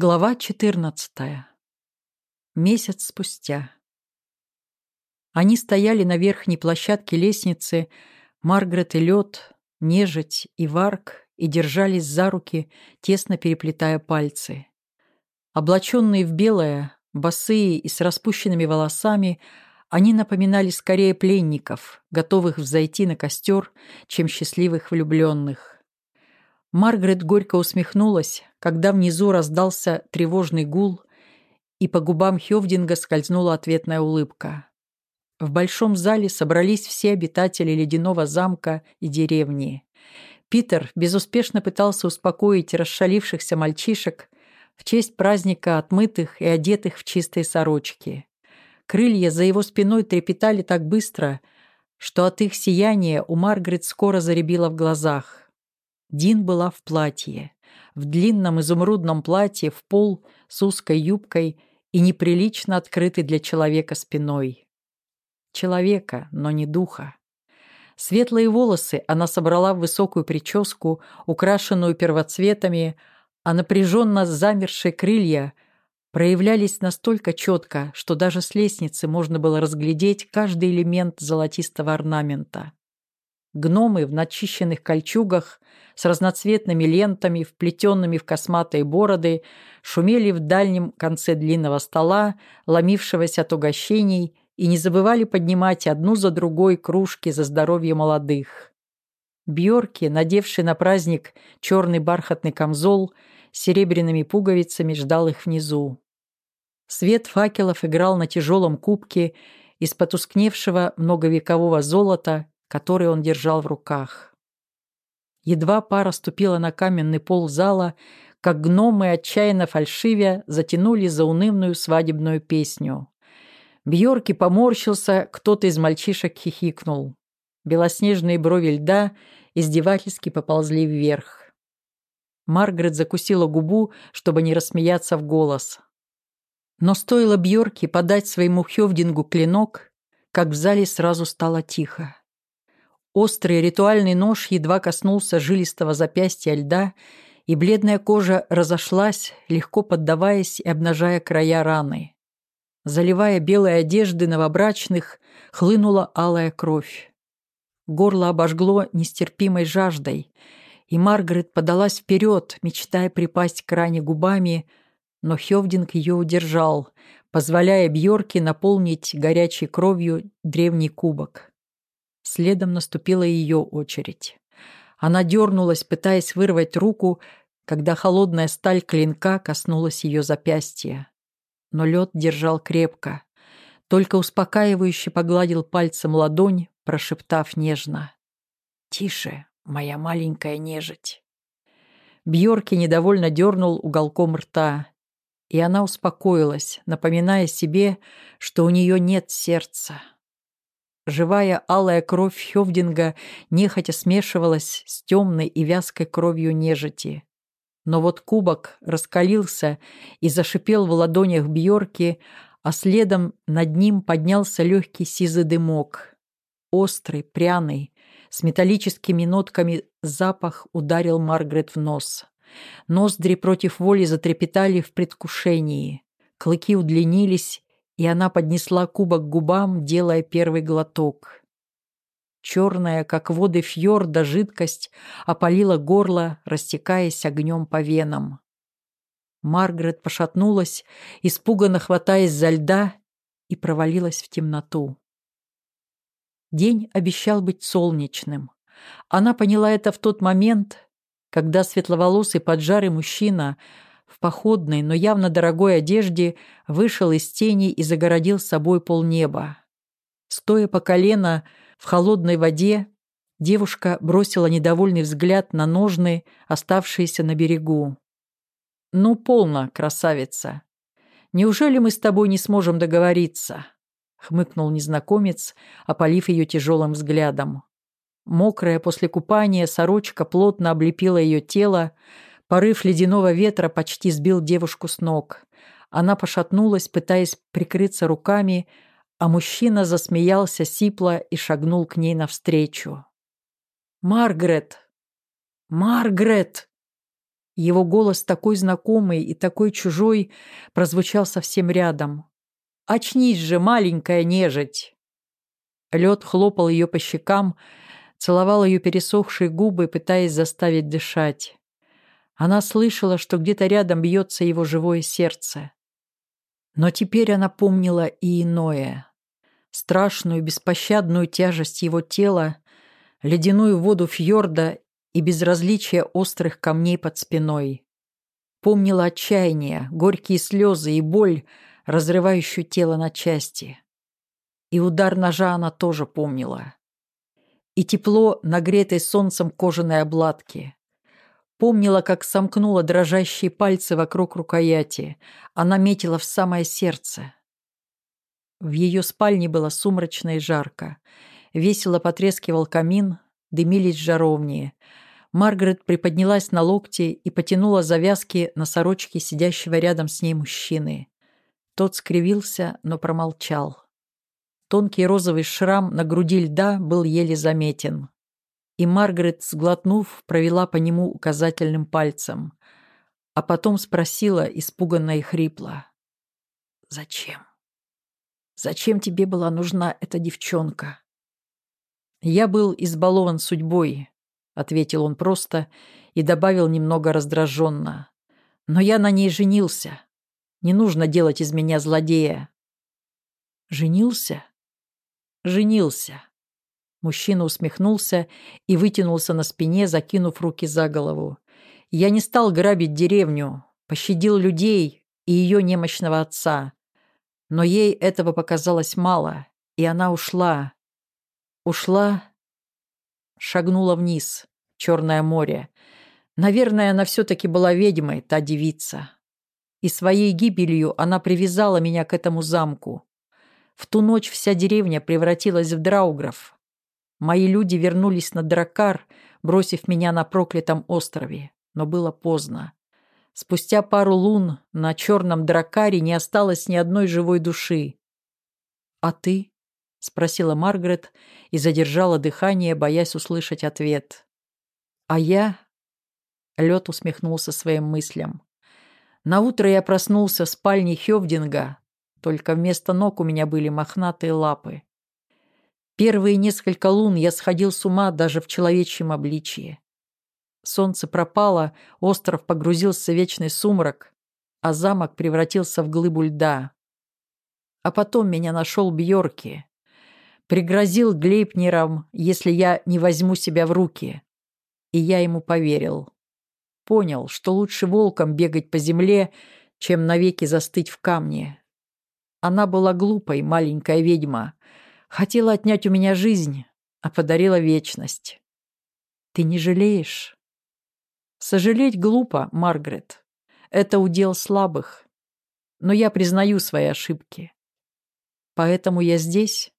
Глава 14. Месяц спустя. Они стояли на верхней площадке лестницы, Маргарет и Лед, Нежить и Варк, и держались за руки, тесно переплетая пальцы. Облаченные в белое, босые и с распущенными волосами, они напоминали скорее пленников, готовых взойти на костер, чем счастливых влюбленных. Маргарет горько усмехнулась, когда внизу раздался тревожный гул, и по губам Хёвдинга скользнула ответная улыбка. В большом зале собрались все обитатели ледяного замка и деревни. Питер безуспешно пытался успокоить расшалившихся мальчишек в честь праздника отмытых и одетых в чистые сорочки. Крылья за его спиной трепетали так быстро, что от их сияния у Маргарет скоро заребило в глазах. Дин была в платье, в длинном изумрудном платье, в пол, с узкой юбкой и неприлично открытой для человека спиной. Человека, но не духа. Светлые волосы она собрала в высокую прическу, украшенную первоцветами, а напряженно замершие крылья проявлялись настолько четко, что даже с лестницы можно было разглядеть каждый элемент золотистого орнамента. Гномы в начищенных кольчугах с разноцветными лентами, вплетенными в косматые бороды, шумели в дальнем конце длинного стола, ломившегося от угощений, и не забывали поднимать одну за другой кружки за здоровье молодых. Бьорки, надевший на праздник черный бархатный камзол, с серебряными пуговицами ждал их внизу. Свет факелов играл на тяжелом кубке из потускневшего многовекового золота который он держал в руках. Едва пара ступила на каменный пол зала, как гномы, отчаянно фальшивя, затянули заунывную свадебную песню. Бьорки поморщился, кто-то из мальчишек хихикнул. Белоснежные брови льда издевательски поползли вверх. Маргарет закусила губу, чтобы не рассмеяться в голос. Но стоило Бьорке подать своему Хёвдингу клинок, как в зале сразу стало тихо. Острый ритуальный нож едва коснулся жилистого запястья льда, и бледная кожа разошлась, легко поддаваясь и обнажая края раны. Заливая белые одежды новобрачных, хлынула алая кровь. Горло обожгло нестерпимой жаждой, и Маргарет подалась вперед, мечтая припасть к ране губами, но Хевдинг ее удержал, позволяя Бьорке наполнить горячей кровью древний кубок. Следом наступила ее очередь. Она дернулась, пытаясь вырвать руку, когда холодная сталь клинка коснулась ее запястья. Но лед держал крепко. Только успокаивающе погладил пальцем ладонь, прошептав нежно. «Тише, моя маленькая нежить». Бьорки недовольно дернул уголком рта, и она успокоилась, напоминая себе, что у нее нет сердца. Живая алая кровь Хёвдинга нехотя смешивалась с темной и вязкой кровью нежити. Но вот кубок раскалился и зашипел в ладонях Бьорки, а следом над ним поднялся легкий сизый дымок. Острый, пряный, с металлическими нотками запах ударил Маргарет в нос. Ноздри против воли затрепетали в предвкушении. Клыки удлинились, и она поднесла кубок к губам, делая первый глоток. Черная, как воды фьорда, жидкость опалила горло, растекаясь огнем по венам. Маргарет пошатнулась, испуганно хватаясь за льда, и провалилась в темноту. День обещал быть солнечным. Она поняла это в тот момент, когда светловолосый поджарый мужчина в походной, но явно дорогой одежде вышел из тени и загородил собой полнеба. Стоя по колено в холодной воде, девушка бросила недовольный взгляд на ножны, оставшиеся на берегу. «Ну, полно, красавица. Неужели мы с тобой не сможем договориться?» — хмыкнул незнакомец, опалив ее тяжелым взглядом. Мокрая после купания сорочка плотно облепила ее тело, Порыв ледяного ветра почти сбил девушку с ног. Она пошатнулась, пытаясь прикрыться руками, а мужчина засмеялся сипло и шагнул к ней навстречу. «Маргарет! Маргарет!» Его голос такой знакомый и такой чужой прозвучал совсем рядом. «Очнись же, маленькая нежить!» Лед хлопал ее по щекам, целовал ее пересохшие губы, пытаясь заставить дышать. Она слышала, что где-то рядом бьется его живое сердце. Но теперь она помнила и иное. Страшную, беспощадную тяжесть его тела, ледяную воду фьорда и безразличие острых камней под спиной. Помнила отчаяние, горькие слезы и боль, разрывающую тело на части. И удар ножа она тоже помнила. И тепло, нагретой солнцем кожаной обладки. Помнила, как сомкнула дрожащие пальцы вокруг рукояти. Она метила в самое сердце. В ее спальне было сумрачно и жарко. Весело потрескивал камин, дымились жаровни. Маргарет приподнялась на локти и потянула завязки на сорочке сидящего рядом с ней мужчины. Тот скривился, но промолчал. Тонкий розовый шрам на груди льда был еле заметен. И Маргарет, сглотнув, провела по нему указательным пальцем. А потом спросила, испуганно и хрипло. «Зачем? Зачем тебе была нужна эта девчонка?» «Я был избалован судьбой», ответил он просто и добавил немного раздраженно. «Но я на ней женился. Не нужно делать из меня злодея». «Женился?» «Женился». Мужчина усмехнулся и вытянулся на спине, закинув руки за голову. «Я не стал грабить деревню, пощадил людей и ее немощного отца. Но ей этого показалось мало, и она ушла. Ушла шагнула вниз, Черное море. Наверное, она все-таки была ведьмой, та девица. И своей гибелью она привязала меня к этому замку. В ту ночь вся деревня превратилась в драугров. Мои люди вернулись на Дракар, бросив меня на проклятом острове. Но было поздно. Спустя пару лун на черном Дракаре не осталось ни одной живой души. «А ты?» — спросила Маргарет и задержала дыхание, боясь услышать ответ. «А я...» — Лед усмехнулся своим мыслям. «Наутро я проснулся в спальне Хевдинга, только вместо ног у меня были мохнатые лапы. Первые несколько лун я сходил с ума даже в человечьем обличье. Солнце пропало, остров погрузился в вечный сумрак, а замок превратился в глыбу льда. А потом меня нашел Бьорки, Пригрозил Глейпнерам, если я не возьму себя в руки. И я ему поверил. Понял, что лучше волком бегать по земле, чем навеки застыть в камне. Она была глупой, маленькая ведьма. Хотела отнять у меня жизнь, а подарила вечность. Ты не жалеешь? Сожалеть глупо, Маргарет. Это удел слабых. Но я признаю свои ошибки. Поэтому я здесь,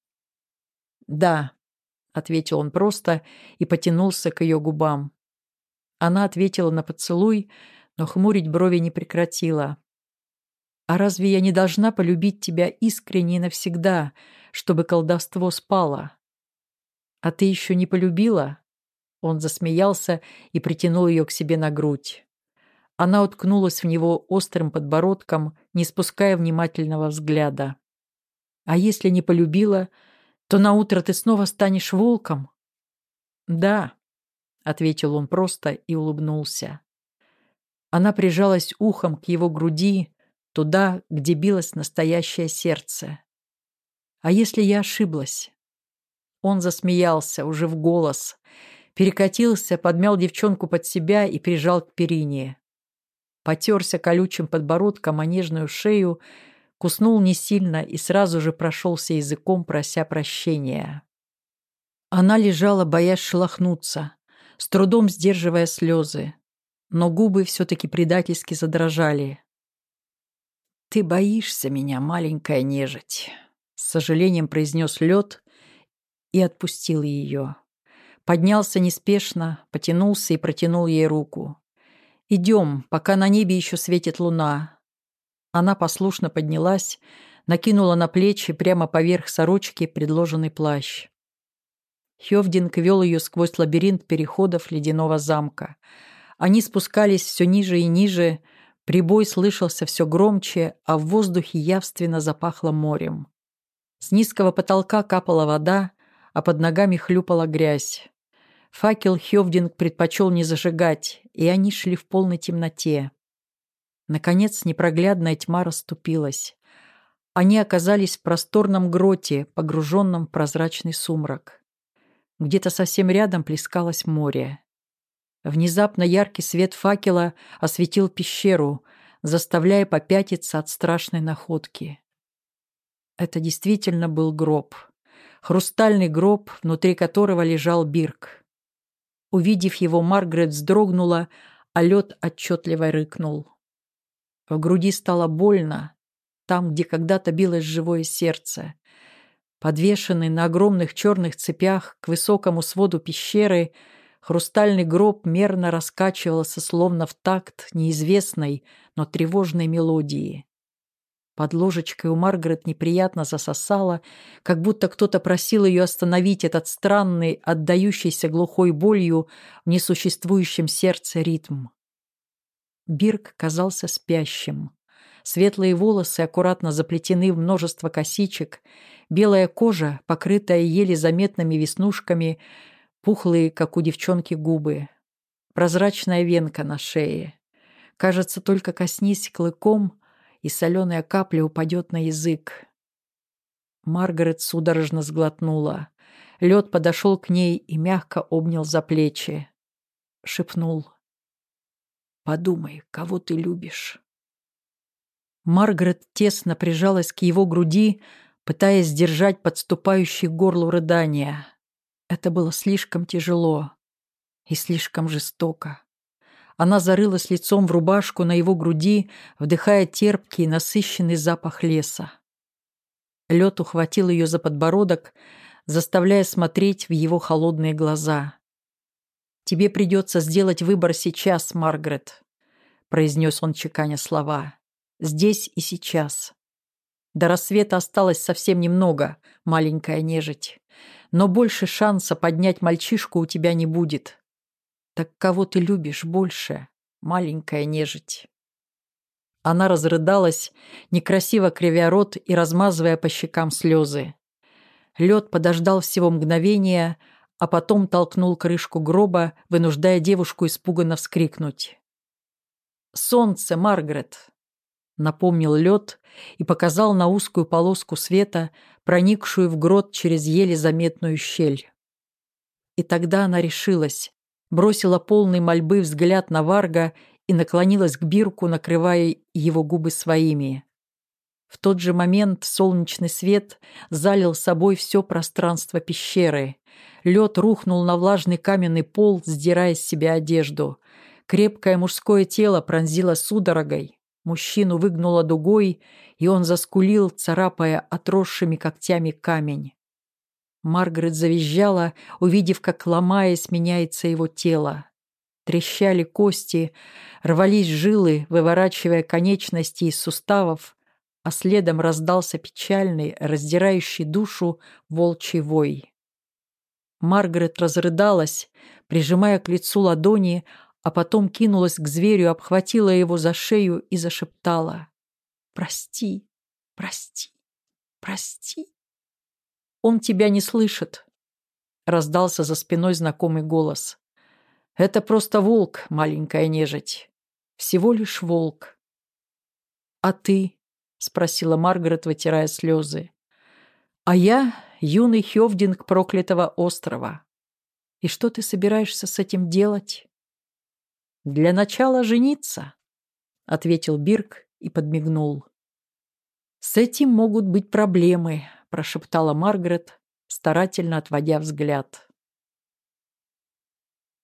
«Да», — ответил он просто и потянулся к ее губам. Она ответила на поцелуй, но хмурить брови не прекратила. «А разве я не должна полюбить тебя искренне навсегда, чтобы колдовство спало?» «А ты еще не полюбила?» Он засмеялся и притянул ее к себе на грудь. Она уткнулась в него острым подбородком, не спуская внимательного взгляда. «А если не полюбила, то наутро ты снова станешь волком?» «Да», — ответил он просто и улыбнулся. Она прижалась ухом к его груди, туда, где билось настоящее сердце. «А если я ошиблась?» Он засмеялся уже в голос, перекатился, подмял девчонку под себя и прижал к перине. Потерся колючим подбородком о нежную шею, куснул не сильно и сразу же прошелся языком, прося прощения. Она лежала, боясь шелохнуться, с трудом сдерживая слезы, но губы все-таки предательски задрожали. «Ты боишься меня, маленькая нежить», — с сожалением произнес лед и отпустил ее. Поднялся неспешно, потянулся и протянул ей руку. «Идем, пока на небе еще светит луна. Она послушно поднялась, накинула на плечи прямо поверх сорочки предложенный плащ. Хевдинг вел ее сквозь лабиринт переходов ледяного замка. Они спускались все ниже и ниже, прибой слышался все громче, а в воздухе явственно запахло морем. С низкого потолка капала вода, а под ногами хлюпала грязь. Факел Хевдинг предпочел не зажигать, и они шли в полной темноте. Наконец непроглядная тьма расступилась. Они оказались в просторном гроте, погруженном в прозрачный сумрак. Где-то совсем рядом плескалось море. Внезапно яркий свет факела осветил пещеру, заставляя попятиться от страшной находки. Это действительно был гроб. Хрустальный гроб, внутри которого лежал Бирк. Увидев его, Маргарет вздрогнула, а лед отчетливо рыкнул. В груди стало больно, там, где когда-то билось живое сердце. Подвешенный на огромных черных цепях к высокому своду пещеры, хрустальный гроб мерно раскачивался, словно в такт неизвестной, но тревожной мелодии. Под ложечкой у Маргарет неприятно засосало, как будто кто-то просил ее остановить этот странный, отдающийся глухой болью в несуществующем сердце ритм. Бирк казался спящим. Светлые волосы аккуратно заплетены в множество косичек, белая кожа, покрытая еле заметными веснушками, пухлые, как у девчонки, губы, прозрачная венка на шее. Кажется, только коснись клыком, и соленая капля упадет на язык. Маргарет судорожно сглотнула. Лед подошел к ней и мягко обнял за плечи. Шепнул. «Подумай, кого ты любишь?» Маргарет тесно прижалась к его груди, пытаясь сдержать подступающие к горлу рыдания. Это было слишком тяжело и слишком жестоко. Она зарылась лицом в рубашку на его груди, вдыхая терпкий, насыщенный запах леса. Лед ухватил ее за подбородок, заставляя смотреть в его холодные глаза. «Тебе придется сделать выбор сейчас, Маргарет», — произнес он, чеканя слова. «Здесь и сейчас». До рассвета осталось совсем немного, маленькая нежить. Но больше шанса поднять мальчишку у тебя не будет. Так кого ты любишь больше, маленькая нежить?» Она разрыдалась, некрасиво кривя рот и размазывая по щекам слезы. Лед подождал всего мгновения, а потом толкнул крышку гроба, вынуждая девушку испуганно вскрикнуть. «Солнце, Маргарет!» — напомнил лед и показал на узкую полоску света, проникшую в грот через еле заметную щель. И тогда она решилась, бросила полный мольбы взгляд на Варга и наклонилась к Бирку, накрывая его губы своими. В тот же момент солнечный свет залил собой все пространство пещеры. Лед рухнул на влажный каменный пол, сдирая с себя одежду. Крепкое мужское тело пронзило судорогой. Мужчину выгнуло дугой, и он заскулил, царапая отросшими когтями камень. Маргарет завизжала, увидев, как, ломаясь, меняется его тело. Трещали кости, рвались жилы, выворачивая конечности из суставов, а следом раздался печальный, раздирающий душу волчий вой. Маргарет разрыдалась, прижимая к лицу ладони, а потом кинулась к зверю, обхватила его за шею и зашептала. «Прости, прости, прости». «Он тебя не слышит», — раздался за спиной знакомый голос. «Это просто волк, маленькая нежить. Всего лишь волк». «А ты?» — спросила Маргарет, вытирая слезы. «А я юный Хевдинг проклятого острова. И что ты собираешься с этим делать?» «Для начала жениться», — ответил Бирк и подмигнул. «С этим могут быть проблемы», прошептала Маргарет, старательно отводя взгляд.